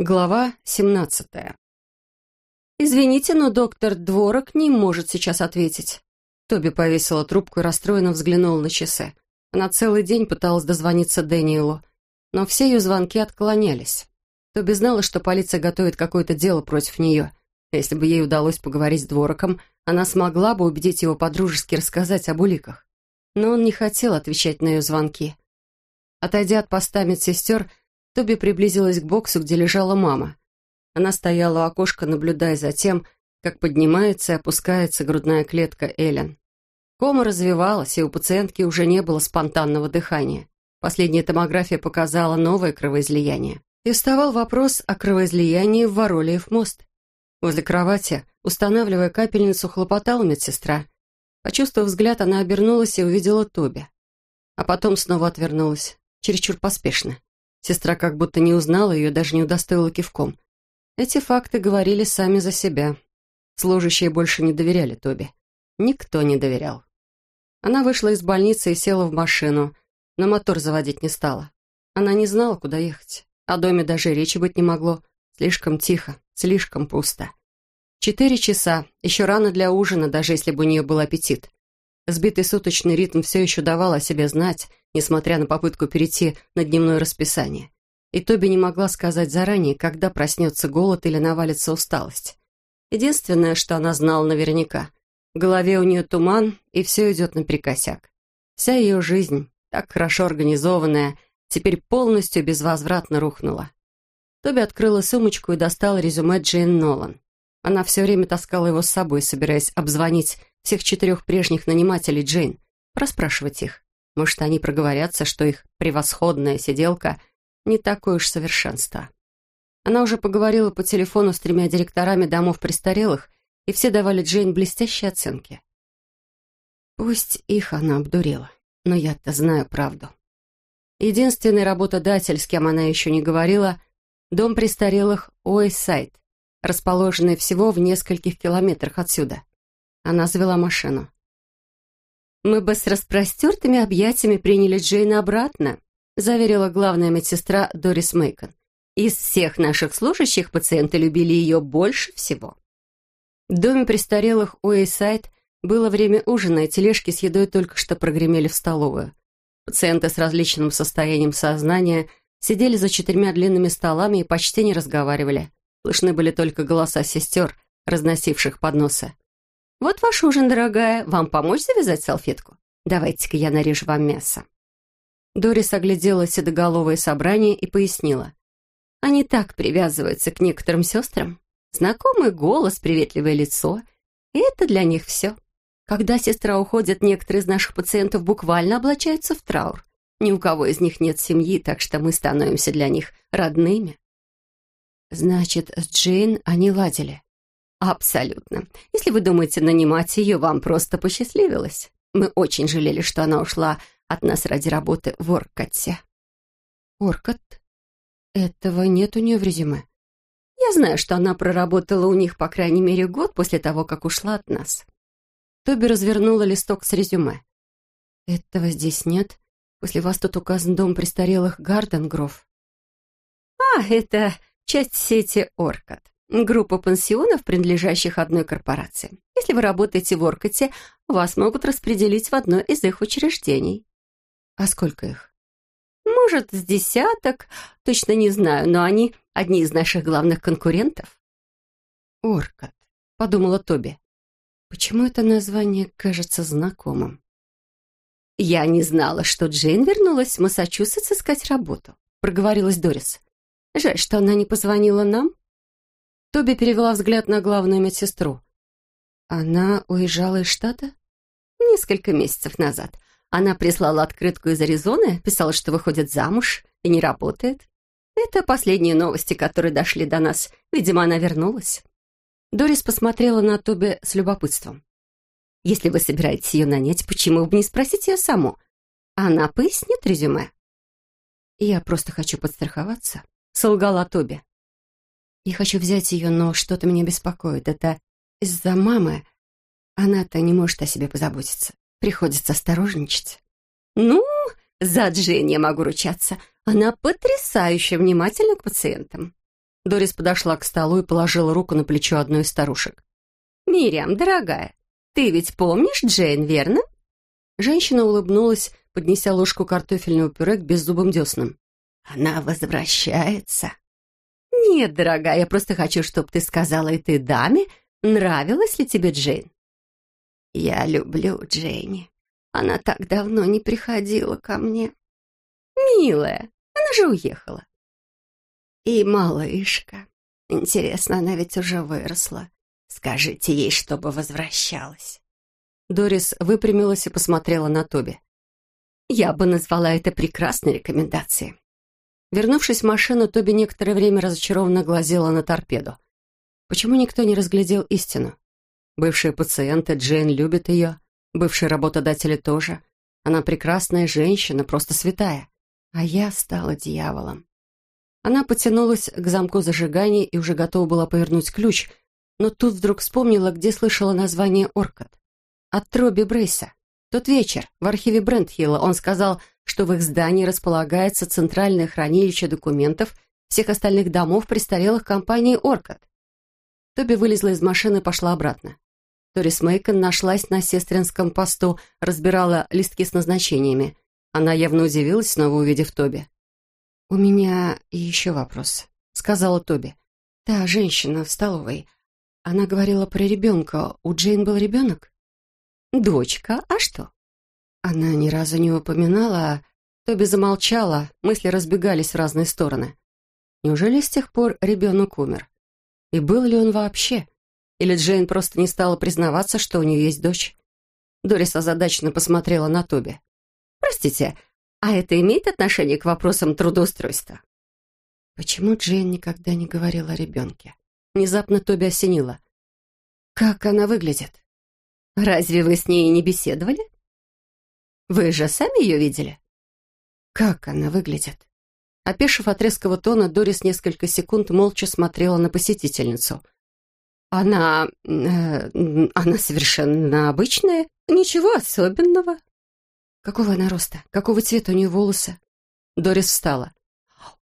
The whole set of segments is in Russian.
Глава 17 «Извините, но доктор Дворок не может сейчас ответить». Тоби повесила трубку и расстроенно взглянула на часы. Она целый день пыталась дозвониться Дэниелу, но все ее звонки отклонялись. Тоби знала, что полиция готовит какое-то дело против нее. Если бы ей удалось поговорить с Двороком, она смогла бы убедить его подружески рассказать об уликах. Но он не хотел отвечать на ее звонки. Отойдя от поста медсестер, Тоби приблизилась к боксу, где лежала мама. Она стояла у окошка, наблюдая за тем, как поднимается и опускается грудная клетка Эллен. Кома развивалась, и у пациентки уже не было спонтанного дыхания. Последняя томография показала новое кровоизлияние. И вставал вопрос о кровоизлиянии в Воролиев мост. Возле кровати, устанавливая капельницу, хлопотала медсестра. Почувствовав взгляд, она обернулась и увидела Тоби. А потом снова отвернулась, чересчур поспешно. Сестра как будто не узнала ее, даже не удостоила кивком. Эти факты говорили сами за себя. Служащие больше не доверяли Тоби. Никто не доверял. Она вышла из больницы и села в машину, но мотор заводить не стала. Она не знала, куда ехать. О доме даже речи быть не могло. Слишком тихо, слишком пусто. Четыре часа, еще рано для ужина, даже если бы у нее был аппетит. Сбитый суточный ритм все еще давал о себе знать, несмотря на попытку перейти на дневное расписание. И Тоби не могла сказать заранее, когда проснется голод или навалится усталость. Единственное, что она знала наверняка, в голове у нее туман, и все идет наперекосяк. Вся ее жизнь, так хорошо организованная, теперь полностью безвозвратно рухнула. Тоби открыла сумочку и достала резюме Джейн Нолан. Она все время таскала его с собой, собираясь обзвонить всех четырех прежних нанимателей Джейн, проспрашивать их. Может, они проговорятся, что их превосходная сиделка не такое уж совершенство. Она уже поговорила по телефону с тремя директорами домов престарелых, и все давали Джейн блестящие оценки. Пусть их она обдурила, но я-то знаю правду. Единственный работодатель, с кем она еще не говорила, дом престарелых Уэйсайд, расположенный всего в нескольких километрах отсюда. Она завела машину. «Мы бы с распростертыми объятиями приняли Джейна обратно», заверила главная медсестра Дорис Мейкон. «Из всех наших служащих пациенты любили ее больше всего». В доме престарелых Уэйсайд было время ужина, и тележки с едой только что прогремели в столовую. Пациенты с различным состоянием сознания сидели за четырьмя длинными столами и почти не разговаривали. Слышны были только голоса сестер, разносивших подносы. «Вот ваш ужин, дорогая. Вам помочь завязать салфетку? Давайте-ка я нарежу вам мясо». Дорис оглядела седоголовое собрание и пояснила. «Они так привязываются к некоторым сестрам. Знакомый голос, приветливое лицо. И это для них все. Когда сестра уходит, некоторые из наших пациентов буквально облачаются в траур. Ни у кого из них нет семьи, так что мы становимся для них родными». «Значит, с Джейн они ладили?» «Абсолютно. Если вы думаете нанимать ее, вам просто посчастливилось. Мы очень жалели, что она ушла от нас ради работы в Оркоте». «Оркот? Этого нет у нее в резюме». «Я знаю, что она проработала у них по крайней мере год после того, как ушла от нас». Тоби развернула листок с резюме. «Этого здесь нет. После вас тут указан дом престарелых Гарденгров». «А, это часть сети Оркот. Группа пансионов, принадлежащих одной корпорации. Если вы работаете в Оркоте, вас могут распределить в одно из их учреждений. А сколько их? Может, с десяток, точно не знаю, но они одни из наших главных конкурентов. Оркот, подумала Тоби. Почему это название кажется знакомым? Я не знала, что Джейн вернулась в Массачусетс искать работу, проговорилась Дорис. Жаль, что она не позвонила нам. Тоби перевела взгляд на главную медсестру. Она уезжала из штата? Несколько месяцев назад. Она прислала открытку из Аризоны, писала, что выходит замуж и не работает. Это последние новости, которые дошли до нас. Видимо, она вернулась. Дорис посмотрела на Тоби с любопытством. «Если вы собираетесь ее нанять, почему бы не спросить ее саму? Она пояснит резюме». «Я просто хочу подстраховаться», — солгала Тоби. Я хочу взять ее, но что-то меня беспокоит. Это из-за мамы. Она-то не может о себе позаботиться. Приходится осторожничать. Ну, за Джейн я могу ручаться. Она потрясающе внимательна к пациентам. Дорис подошла к столу и положила руку на плечо одной из старушек. «Мириам, дорогая, ты ведь помнишь Джейн, верно?» Женщина улыбнулась, поднеся ложку картофельного пюре к беззубым деснам. «Она возвращается?» «Нет, дорогая, я просто хочу, чтобы ты сказала этой даме, нравилась ли тебе Джейн?» «Я люблю Джейни. Она так давно не приходила ко мне». «Милая, она же уехала». «И малышка. Интересно, она ведь уже выросла. Скажите ей, чтобы возвращалась». Дорис выпрямилась и посмотрела на Тоби. «Я бы назвала это прекрасной рекомендацией». Вернувшись в машину, Тоби некоторое время разочарованно глазела на торпеду. Почему никто не разглядел истину? Бывшие пациенты, Джейн любит ее, бывшие работодатели тоже. Она прекрасная женщина, просто святая. А я стала дьяволом. Она потянулась к замку зажигания и уже готова была повернуть ключ, но тут вдруг вспомнила, где слышала название «Оркот». От Троби Брейса. Тот вечер в архиве Брентхилла он сказал, что в их здании располагается центральное хранилище документов всех остальных домов престарелых компании «Оркот». Тоби вылезла из машины и пошла обратно. Торис Мейкон нашлась на сестринском посту, разбирала листки с назначениями. Она явно удивилась, снова увидев Тоби. «У меня еще вопрос», — сказала Тоби. «Та женщина в столовой. Она говорила про ребенка. У Джейн был ребенок?» «Дочка, а что?» Она ни разу не упоминала, Тоби замолчала, мысли разбегались в разные стороны. Неужели с тех пор ребенок умер? И был ли он вообще? Или Джейн просто не стала признаваться, что у нее есть дочь? Дорис озадаченно посмотрела на Тоби. «Простите, а это имеет отношение к вопросам трудоустройства?» Почему Джейн никогда не говорила о ребенке? Внезапно Тоби осенила. «Как она выглядит?» «Разве вы с ней не беседовали?» Вы же сами ее видели?» «Как она выглядит?» Опешив от резкого тона, Дорис несколько секунд молча смотрела на посетительницу. «Она... Э, она совершенно обычная, ничего особенного». «Какого она роста? Какого цвета у нее волосы?» Дорис встала.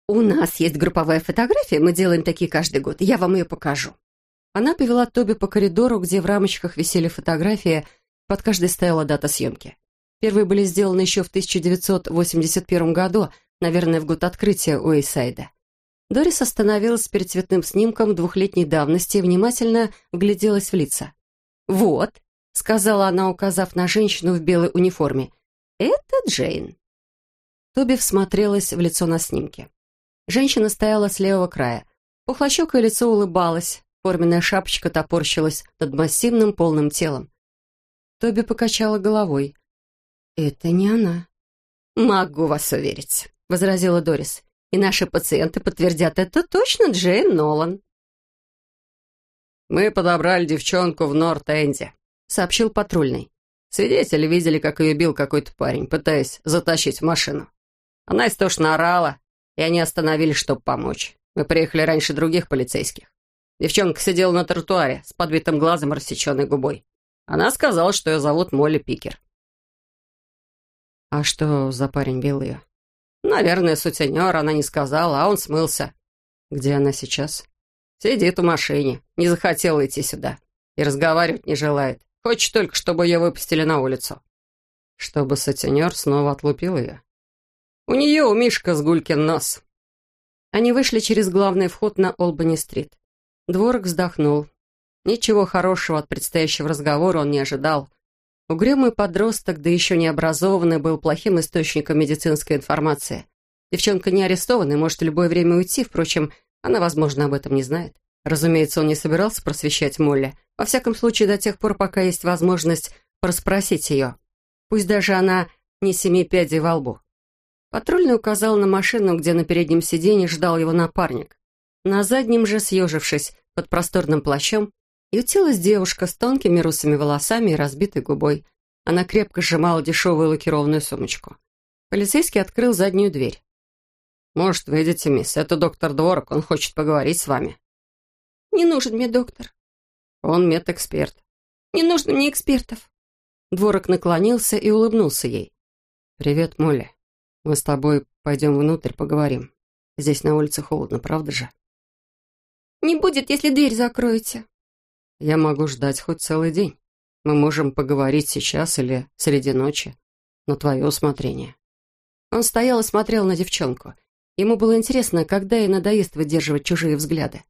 «У нас есть групповая фотография, мы делаем такие каждый год. Я вам ее покажу». Она повела Тоби по коридору, где в рамочках висели фотографии, под каждой стояла дата съемки. Первые были сделаны еще в 1981 году, наверное, в год открытия Уэйсайда. Дорис остановилась перед цветным снимком двухлетней давности и внимательно вгляделась в лица. «Вот», — сказала она, указав на женщину в белой униформе, — «это Джейн». Тоби всмотрелась в лицо на снимке. Женщина стояла с левого края. Пухлощекое лицо улыбалось, форменная шапочка топорщилась над массивным полным телом. Тоби покачала головой. «Это не она». «Могу вас уверить», — возразила Дорис. «И наши пациенты подтвердят это точно Джейн Нолан». «Мы подобрали девчонку в Норт-Энде», — сообщил патрульный. Свидетели видели, как ее бил какой-то парень, пытаясь затащить в машину. Она истошно орала, и они остановились, чтобы помочь. Мы приехали раньше других полицейских. Девчонка сидела на тротуаре с подбитым глазом и рассеченной губой. Она сказала, что ее зовут Молли Пикер. «А что за парень бил ее?» «Наверное, сутенер, она не сказала, а он смылся». «Где она сейчас?» «Сидит в машине, не захотела идти сюда. И разговаривать не желает. Хочет только, чтобы ее выпустили на улицу». «Чтобы сутенер снова отлупил ее?» «У нее у Мишка сгулькин нос». Они вышли через главный вход на Олбани-стрит. Дворок вздохнул. Ничего хорошего от предстоящего разговора он не ожидал. Угрюмый подросток, да еще не образованный, был плохим источником медицинской информации. Девчонка не арестована и может в любое время уйти, впрочем, она, возможно, об этом не знает. Разумеется, он не собирался просвещать Молли, во всяком случае до тех пор, пока есть возможность проспросить ее. Пусть даже она не семи пядей во лбу. Патрульный указал на машину, где на переднем сиденье ждал его напарник. На заднем же, съежившись под просторным плащом, Ютилась девушка с тонкими русыми волосами и разбитой губой. Она крепко сжимала дешевую лакированную сумочку. Полицейский открыл заднюю дверь. «Может, выйдете, мисс? Это доктор Дворок, он хочет поговорить с вами». «Не нужен мне доктор». «Он медэксперт». «Не нужно мне экспертов». Дворок наклонился и улыбнулся ей. «Привет, Молли. Мы с тобой пойдем внутрь, поговорим. Здесь на улице холодно, правда же?» Не будет, если дверь закроете. Я могу ждать хоть целый день. Мы можем поговорить сейчас или среди ночи. На твое усмотрение. Он стоял и смотрел на девчонку. Ему было интересно, когда ей надоест выдерживать чужие взгляды.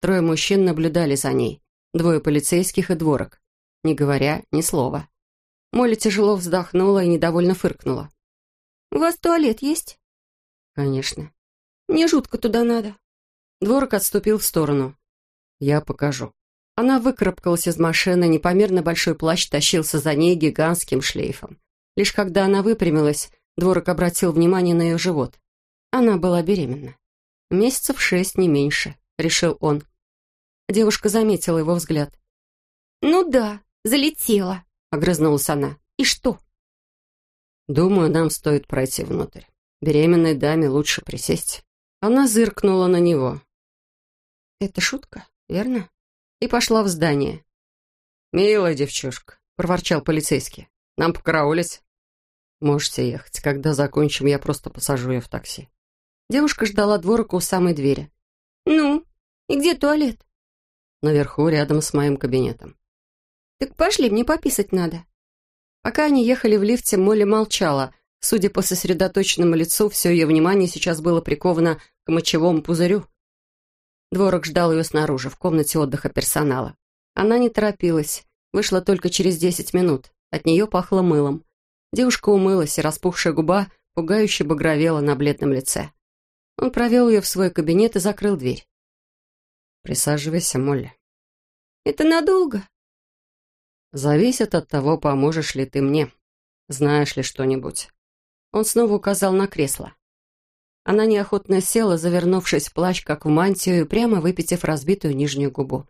Трое мужчин наблюдали за ней. Двое полицейских и дворок. Не говоря ни слова. Молли тяжело вздохнула и недовольно фыркнула. «У вас туалет есть?» «Конечно». «Мне жутко туда надо». Дворок отступил в сторону. «Я покажу». Она выкарабкалась из машины, непомерно большой плащ тащился за ней гигантским шлейфом. Лишь когда она выпрямилась, Дворок обратил внимание на ее живот. Она была беременна. Месяцев шесть, не меньше, решил он. Девушка заметила его взгляд. «Ну да, залетела», — огрызнулась она. «И что?» «Думаю, нам стоит пройти внутрь. Беременной даме лучше присесть». Она зыркнула на него. «Это шутка, верно?» И пошла в здание. «Милая девчушка», — проворчал полицейский. «Нам покараулить?» «Можете ехать. Когда закончим, я просто посажу ее в такси». Девушка ждала дворока у самой двери. «Ну, и где туалет?» «Наверху, рядом с моим кабинетом». «Так пошли, мне пописать надо». Пока они ехали в лифте, Молли молчала. Судя по сосредоточенному лицу, все ее внимание сейчас было приковано к мочевому пузырю. Дворок ждал ее снаружи, в комнате отдыха персонала. Она не торопилась, вышла только через десять минут. От нее пахло мылом. Девушка умылась, и распухшая губа пугающе багровела на бледном лице. Он провел ее в свой кабинет и закрыл дверь. «Присаживайся, Молли». «Это надолго?» «Зависит от того, поможешь ли ты мне. Знаешь ли что-нибудь?» Он снова указал на кресло. Она неохотно села, завернувшись в плащ, как в мантию, и прямо выпитив разбитую нижнюю губу.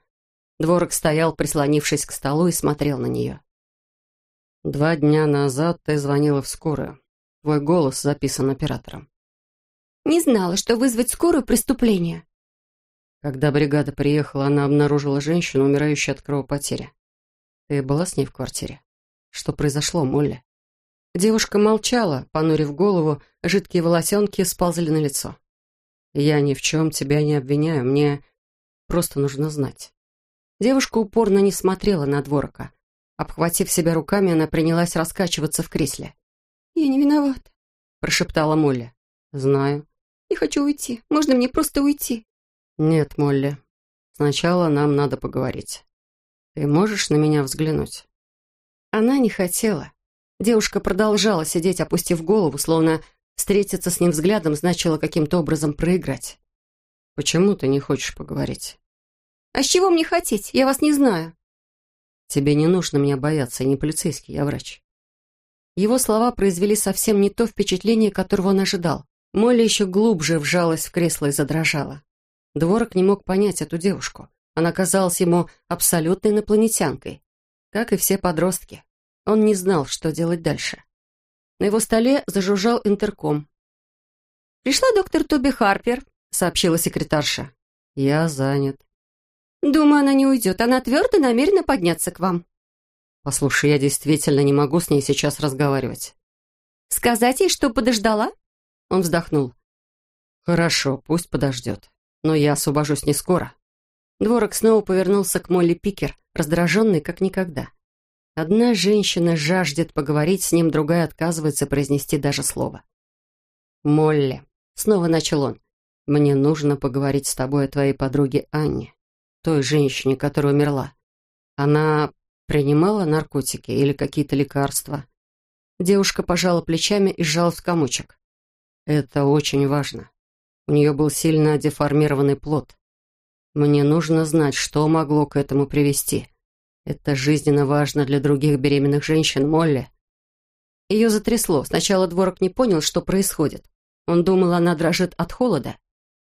Дворок стоял, прислонившись к столу, и смотрел на нее. Два дня назад ты звонила в скорую. Твой голос записан оператором. Не знала, что вызвать скорую преступление. Когда бригада приехала, она обнаружила женщину, умирающую от кровопотери. Ты была с ней в квартире? Что произошло, Молли? Девушка молчала, понурив голову, жидкие волосенки сползли на лицо. «Я ни в чем тебя не обвиняю, мне просто нужно знать». Девушка упорно не смотрела на дворока. Обхватив себя руками, она принялась раскачиваться в кресле. «Я не виновата», — прошептала Молли. «Знаю». «Я хочу уйти. Можно мне просто уйти?» «Нет, Молли. Сначала нам надо поговорить. Ты можешь на меня взглянуть?» Она не хотела. Девушка продолжала сидеть, опустив голову, словно встретиться с ним взглядом значило каким-то образом проиграть. «Почему ты не хочешь поговорить?» «А с чего мне хотеть? Я вас не знаю». Тебе не нужно меня бояться, я не полицейский, я врач». Его слова произвели совсем не то впечатление, которого он ожидал. Молли еще глубже вжалась в кресло и задрожала. Дворок не мог понять эту девушку. Она казалась ему абсолютной инопланетянкой, как и все подростки. Он не знал, что делать дальше. На его столе зажужжал интерком. «Пришла доктор Тоби Харпер», — сообщила секретарша. «Я занят». «Думаю, она не уйдет. Она твердо намерена подняться к вам». «Послушай, я действительно не могу с ней сейчас разговаривать». «Сказать ей, что подождала?» Он вздохнул. «Хорошо, пусть подождет. Но я освобожусь не скоро». Дворок снова повернулся к Молли Пикер, раздраженный как никогда. Одна женщина жаждет поговорить с ним, другая отказывается произнести даже слово. «Молли», — снова начал он, — «мне нужно поговорить с тобой о твоей подруге Анне» той женщине, которая умерла. Она принимала наркотики или какие-то лекарства? Девушка пожала плечами и сжалась в комочек. Это очень важно. У нее был сильно деформированный плод. Мне нужно знать, что могло к этому привести. Это жизненно важно для других беременных женщин, Молли. Ее затрясло. Сначала дворок не понял, что происходит. Он думал, она дрожит от холода.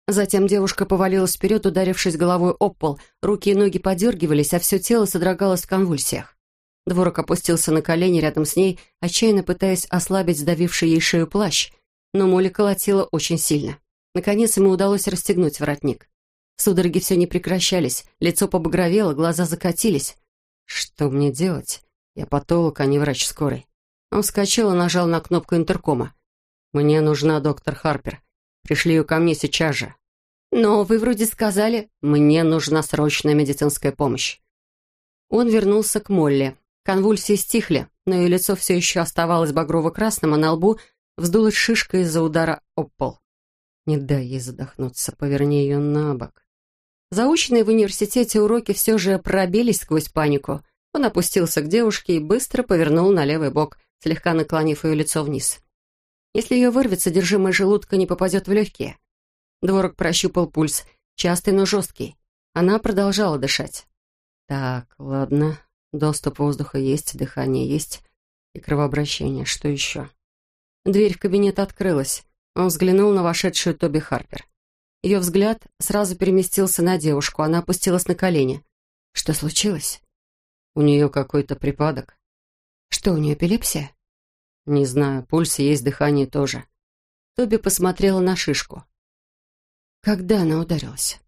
Затем девушка повалилась вперед, ударившись головой об пол. Руки и ноги подергивались, а все тело содрогалось в конвульсиях. Дворок опустился на колени рядом с ней, отчаянно пытаясь ослабить сдавивший ей шею плащ. Но Молли колотила очень сильно. Наконец ему удалось расстегнуть воротник. Судороги все не прекращались, лицо побагровело, глаза закатились. «Что мне делать? Я патолог, а не врач скорой». Он вскочил и нажал на кнопку интеркома. «Мне нужна доктор Харпер. Пришли ее ко мне сейчас же». «Но вы вроде сказали...» «Мне нужна срочная медицинская помощь». Он вернулся к Молли. Конвульсии стихли, но ее лицо все еще оставалось багрово-красным, а на лбу вздулась шишка из-за удара об пол. Не дай ей задохнуться, поверни ее на бок. Заученные в университете уроки все же пробились сквозь панику. Он опустился к девушке и быстро повернул на левый бок, слегка наклонив ее лицо вниз. Если ее вырвет, содержимое желудка не попадет в легкие. Дворок прощупал пульс, частый, но жесткий. Она продолжала дышать. Так, ладно, доступ воздуха есть, дыхание есть и кровообращение. Что еще? Дверь в кабинет открылась. Он взглянул на вошедшую Тоби Харпер. Ее взгляд сразу переместился на девушку. Она опустилась на колени. Что случилось? У нее какой-то припадок. Что, у нее эпилепсия? Не знаю, пульс есть, дыхание тоже. Тоби посмотрела на шишку. Когда она ударилась?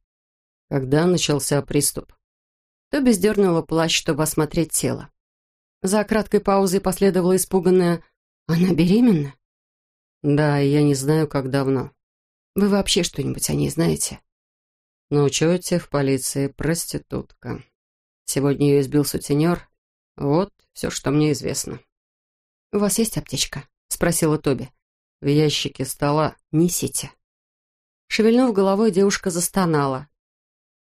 Когда начался приступ. Тоби сдернула плащ, чтобы осмотреть тело. За краткой паузой последовала испуганная «Она беременна?» «Да, я не знаю, как давно». «Вы вообще что-нибудь о ней знаете?» «На учете в полиции проститутка. Сегодня ее избил сутенер. Вот все, что мне известно». «У вас есть аптечка?» — спросила Тоби. «В ящике стола несите». Шевельнув головой, девушка застонала.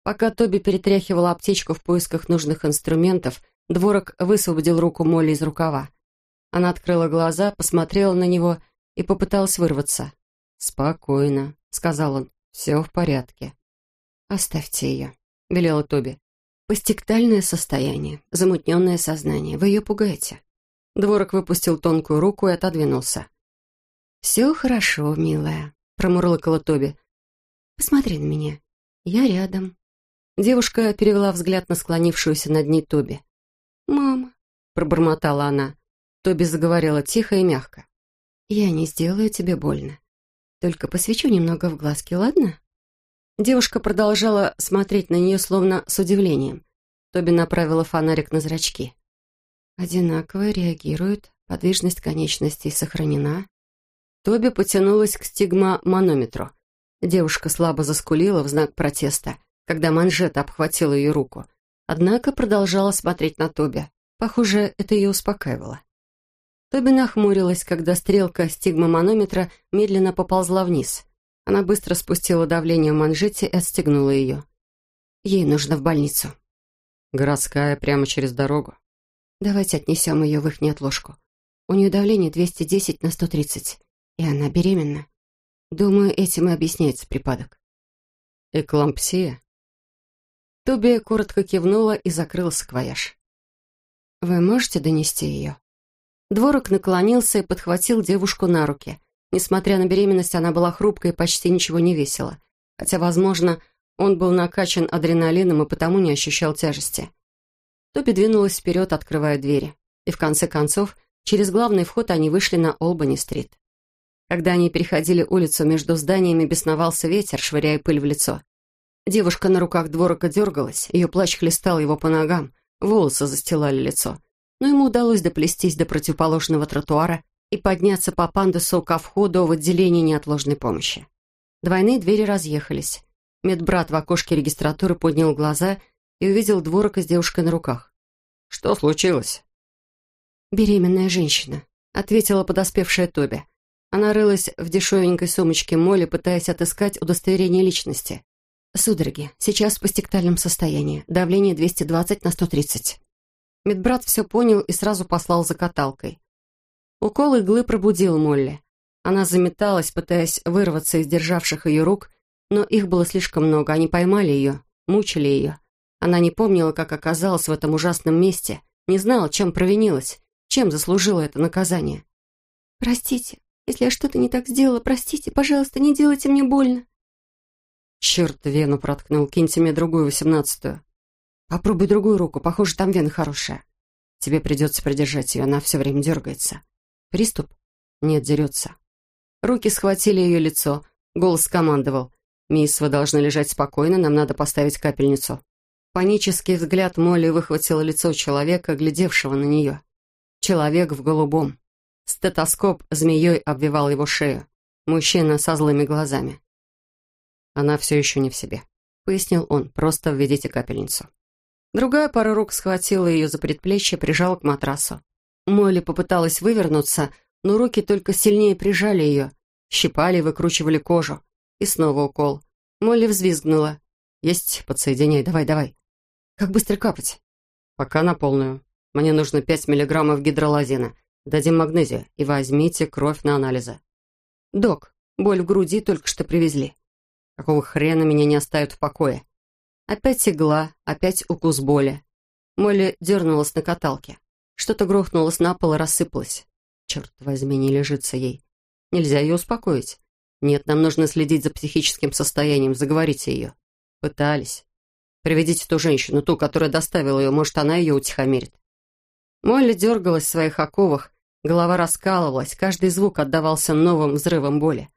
Пока Тоби перетряхивала аптечку в поисках нужных инструментов, Дворок высвободил руку Молли из рукава. Она открыла глаза, посмотрела на него и попыталась вырваться. «Спокойно», — сказал он, — «все в порядке». «Оставьте ее», — велела Тоби. «Постектальное состояние, замутненное сознание. Вы ее пугаете». Дворок выпустил тонкую руку и отодвинулся. «Все хорошо, милая», — промурлыкала Тоби. «Посмотри на меня. Я рядом». Девушка перевела взгляд на склонившуюся над ней Тоби. «Мама», — пробормотала она. Тоби заговорила тихо и мягко. «Я не сделаю тебе больно. Только посвечу немного в глазки, ладно?» Девушка продолжала смотреть на нее словно с удивлением. Тоби направила фонарик на зрачки. Одинаково реагируют, подвижность конечностей сохранена. Тоби потянулась к стигмоманометру. Девушка слабо заскулила в знак протеста, когда манжета обхватила ее руку. Однако продолжала смотреть на Тоби. Похоже, это ее успокаивало. Тоби нахмурилась, когда стрелка стигмоманометра медленно поползла вниз. Она быстро спустила давление в манжете и отстегнула ее. Ей нужно в больницу. Городская, прямо через дорогу. Давайте отнесем ее в их неотложку. У нее давление 210 на 130, и она беременна. Думаю, этим и объясняется припадок. Эклампсия? Тоби коротко кивнула и закрыла саквояж. «Вы можете донести ее?» Дворок наклонился и подхватил девушку на руки. Несмотря на беременность, она была хрупкой и почти ничего не весила. Хотя, возможно, он был накачан адреналином и потому не ощущал тяжести. Тоби двинулась вперед, открывая двери. И в конце концов, через главный вход они вышли на Олбани-стрит. Когда они переходили улицу, между зданиями бесновался ветер, швыряя пыль в лицо. Девушка на руках дворока дергалась, ее плащ хлестал его по ногам, волосы застилали лицо но ему удалось доплестись до противоположного тротуара и подняться по пандусу ко входу в отделение неотложной помощи. Двойные двери разъехались. Медбрат в окошке регистратуры поднял глаза и увидел дворока с девушкой на руках. «Что случилось?» «Беременная женщина», — ответила подоспевшая Тоби. Она рылась в дешевенькой сумочке Молли, пытаясь отыскать удостоверение личности. «Судороги. Сейчас в постектальном состоянии. Давление 220 на 130». Медбрат все понял и сразу послал за каталкой. Укол иглы пробудил Молли. Она заметалась, пытаясь вырваться из державших ее рук, но их было слишком много, они поймали ее, мучили ее. Она не помнила, как оказалась в этом ужасном месте, не знала, чем провинилась, чем заслужила это наказание. «Простите, если я что-то не так сделала, простите, пожалуйста, не делайте мне больно». «Черт, вену проткнул, киньте мне другую восемнадцатую». Попробуй другую руку, похоже, там вена хорошая. Тебе придется придержать ее, она все время дергается. Приступ? Нет, дерется. Руки схватили ее лицо. Голос командовал. «Мисс, вы должны лежать спокойно, нам надо поставить капельницу». Панический взгляд Молли выхватил лицо человека, глядевшего на нее. Человек в голубом. Стетоскоп змеей обвивал его шею. Мужчина со злыми глазами. Она все еще не в себе. Пояснил он, просто введите капельницу. Другая пара рук схватила ее за предплечье, прижала к матрасу. Молли попыталась вывернуться, но руки только сильнее прижали ее, щипали и выкручивали кожу. И снова укол. Молли взвизгнула. «Есть, подсоединяй, давай, давай». «Как быстро капать?» «Пока на полную. Мне нужно пять миллиграммов гидролазина. Дадим магнезию и возьмите кровь на анализы». «Док, боль в груди только что привезли. Какого хрена меня не оставят в покое?» Опять игла, опять укус боли. Молли дернулась на каталке. Что-то грохнулось на пол и рассыпалось. Черт возьми, не лежится ей. Нельзя ее успокоить. Нет, нам нужно следить за психическим состоянием, заговорите ее. Пытались. Приведите ту женщину, ту, которая доставила ее, может, она ее утихомирит. Молли дергалась в своих оковах, голова раскалывалась, каждый звук отдавался новым взрывом боли.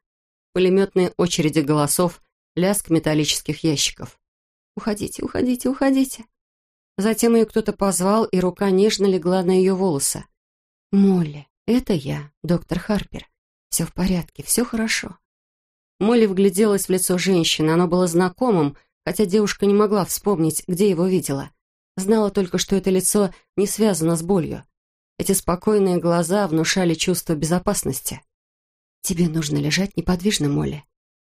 Пулеметные очереди голосов, лязг металлических ящиков. «Уходите, уходите, уходите!» Затем ее кто-то позвал, и рука нежно легла на ее волосы. «Молли, это я, доктор Харпер. Все в порядке, все хорошо». Молли вгляделась в лицо женщины, оно было знакомым, хотя девушка не могла вспомнить, где его видела. Знала только, что это лицо не связано с болью. Эти спокойные глаза внушали чувство безопасности. «Тебе нужно лежать неподвижно, Молли.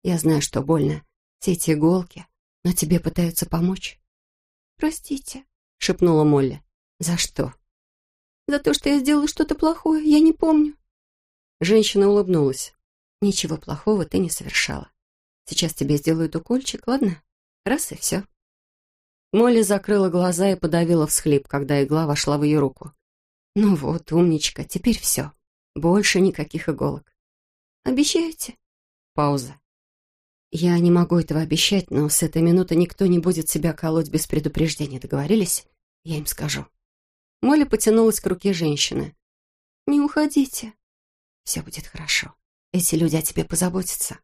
Я знаю, что больно. Все эти иголки, но тебе пытаются помочь». «Простите», — шепнула Молли. «За что?» «За то, что я сделала что-то плохое. Я не помню». Женщина улыбнулась. Ничего плохого ты не совершала. Сейчас тебе сделают укольчик, ладно? Раз и все. Молли закрыла глаза и подавила всхлип, когда игла вошла в ее руку. Ну вот, умничка, теперь все. Больше никаких иголок. Обещаете? Пауза. Я не могу этого обещать, но с этой минуты никто не будет себя колоть без предупреждения. Договорились? Я им скажу. Молли потянулась к руке женщины. «Не уходите». «Все будет хорошо. Эти люди о тебе позаботятся».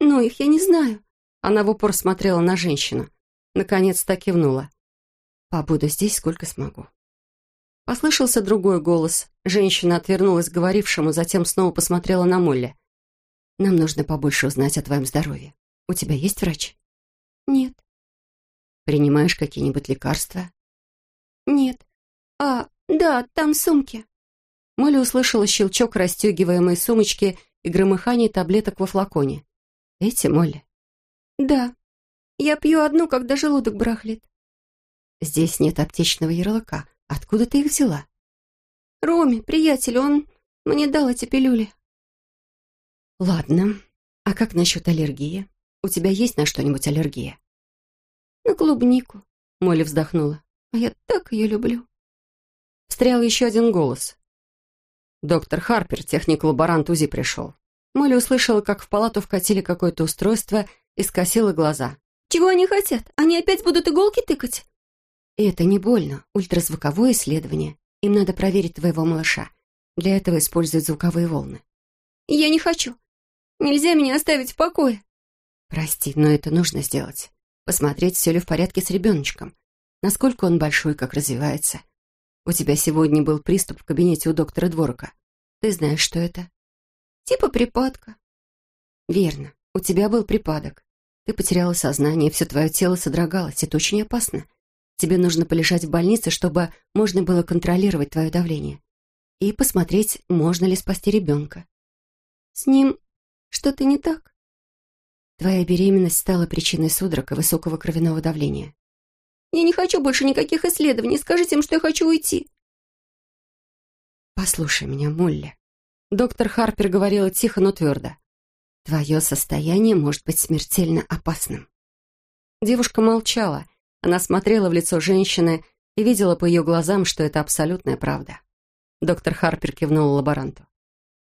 «Но их я не знаю». Она в упор смотрела на женщину. Наконец-то кивнула. «Побуду здесь, сколько смогу». Послышался другой голос. Женщина отвернулась к говорившему, затем снова посмотрела на Молли. «Нам нужно побольше узнать о твоем здоровье. У тебя есть врач?» «Нет». «Принимаешь какие-нибудь лекарства?» «Нет. А, да, там сумки». Молли услышала щелчок расстегиваемой сумочки и громыхание таблеток во флаконе. «Эти, Молли?» «Да. Я пью одну, когда желудок барахлит». «Здесь нет аптечного ярлыка. Откуда ты их взяла?» «Роме, приятель, он мне дал эти пилюли». «Ладно. А как насчет аллергии? У тебя есть на что-нибудь аллергия?» «На клубнику», — Молли вздохнула. «А я так ее люблю». Встрял еще один голос. Доктор Харпер, техник-лаборант УЗИ, пришел. Молли услышала, как в палату вкатили какое-то устройство и скосила глаза. «Чего они хотят? Они опять будут иголки тыкать?» И это не больно. Ультразвуковое исследование. Им надо проверить твоего малыша. Для этого используют звуковые волны. «Я не хочу. Нельзя меня оставить в покое». «Прости, но это нужно сделать. Посмотреть, все ли в порядке с ребеночком. Насколько он большой, как развивается. У тебя сегодня был приступ в кабинете у доктора Дворока. Ты знаешь, что это? Типа припадка. Верно. У тебя был припадок. Ты потеряла сознание, все твое тело содрогалось. Это очень опасно. Тебе нужно полежать в больнице, чтобы можно было контролировать твое давление. И посмотреть, можно ли спасти ребенка. С ним что-то не так? Твоя беременность стала причиной судорог и высокого кровяного давления. Я не хочу больше никаких исследований. Скажите им, что я хочу уйти». «Послушай меня, Молли». Доктор Харпер говорила тихо, но твердо. «Твое состояние может быть смертельно опасным». Девушка молчала. Она смотрела в лицо женщины и видела по ее глазам, что это абсолютная правда. Доктор Харпер кивнул лаборанту.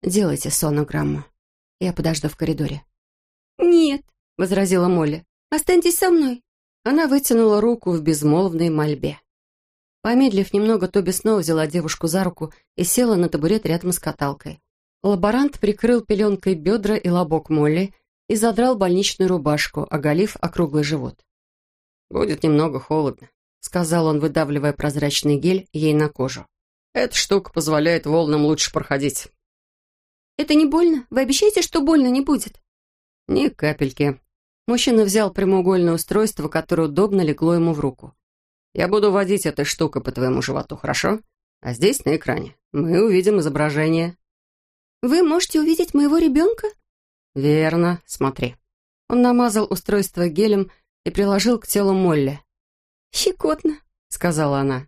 «Делайте сонограмму. Я подожду в коридоре». «Нет», — возразила Молли. «Останьтесь со мной. Она вытянула руку в безмолвной мольбе. Помедлив немного, Тоби снова взяла девушку за руку и села на табурет рядом с каталкой. Лаборант прикрыл пеленкой бедра и лобок Молли и задрал больничную рубашку, оголив округлый живот. «Будет немного холодно», — сказал он, выдавливая прозрачный гель ей на кожу. «Эта штука позволяет волнам лучше проходить». «Это не больно? Вы обещаете, что больно не будет?» «Ни капельки. Мужчина взял прямоугольное устройство, которое удобно легло ему в руку. «Я буду водить этой штукой по твоему животу, хорошо? А здесь, на экране, мы увидим изображение». «Вы можете увидеть моего ребенка?» «Верно, смотри». Он намазал устройство гелем и приложил к телу Молли. «Щекотно», — сказала она.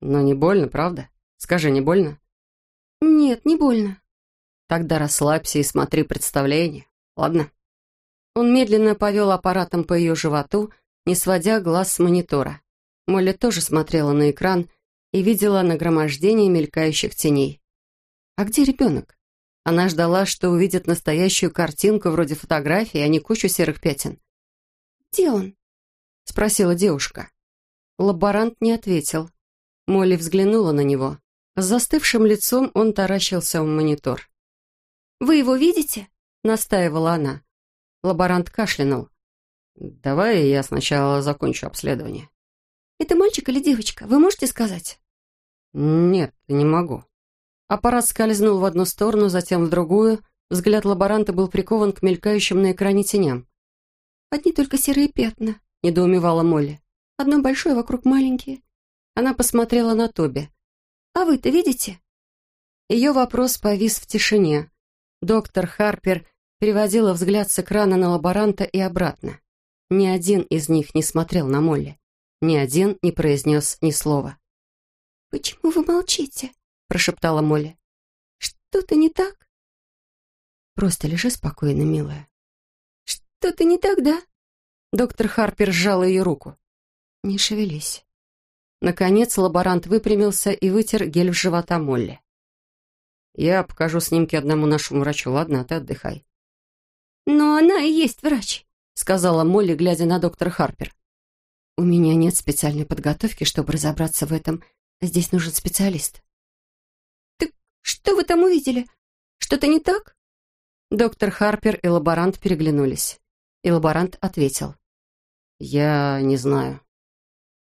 «Но не больно, правда? Скажи, не больно?» «Нет, не больно». «Тогда расслабься и смотри представление, ладно?» Он медленно повел аппаратом по ее животу, не сводя глаз с монитора. Молли тоже смотрела на экран и видела нагромождение мелькающих теней. «А где ребенок?» Она ждала, что увидит настоящую картинку вроде фотографии, а не кучу серых пятен. «Где он?» — спросила девушка. Лаборант не ответил. Молли взглянула на него. С застывшим лицом он таращился в монитор. «Вы его видите?» — настаивала она. Лаборант кашлянул. «Давай я сначала закончу обследование». «Это мальчик или девочка? Вы можете сказать?» «Нет, не могу». Аппарат скользнул в одну сторону, затем в другую. Взгляд лаборанта был прикован к мелькающим на экране теням. «Одни только серые пятна», — недоумевала Молли. «Одно большое, вокруг маленькие». Она посмотрела на Тоби. «А вы-то видите?» Ее вопрос повис в тишине. Доктор Харпер переводила взгляд с экрана на лаборанта и обратно. Ни один из них не смотрел на Молли. Ни один не произнес ни слова. «Почему вы молчите?» — прошептала Молли. «Что-то не так?» «Просто лежи спокойно, милая». «Что-то не так, да?» Доктор Харпер сжал ее руку. «Не шевелись». Наконец лаборант выпрямился и вытер гель в живота Молли. «Я покажу снимки одному нашему врачу, ладно? А ты отдыхай». «Но она и есть врач», — сказала Молли, глядя на доктора Харпер. «У меня нет специальной подготовки, чтобы разобраться в этом. Здесь нужен специалист». «Что вы там увидели? Что-то не так?» Доктор Харпер и лаборант переглянулись. И лаборант ответил. «Я не знаю».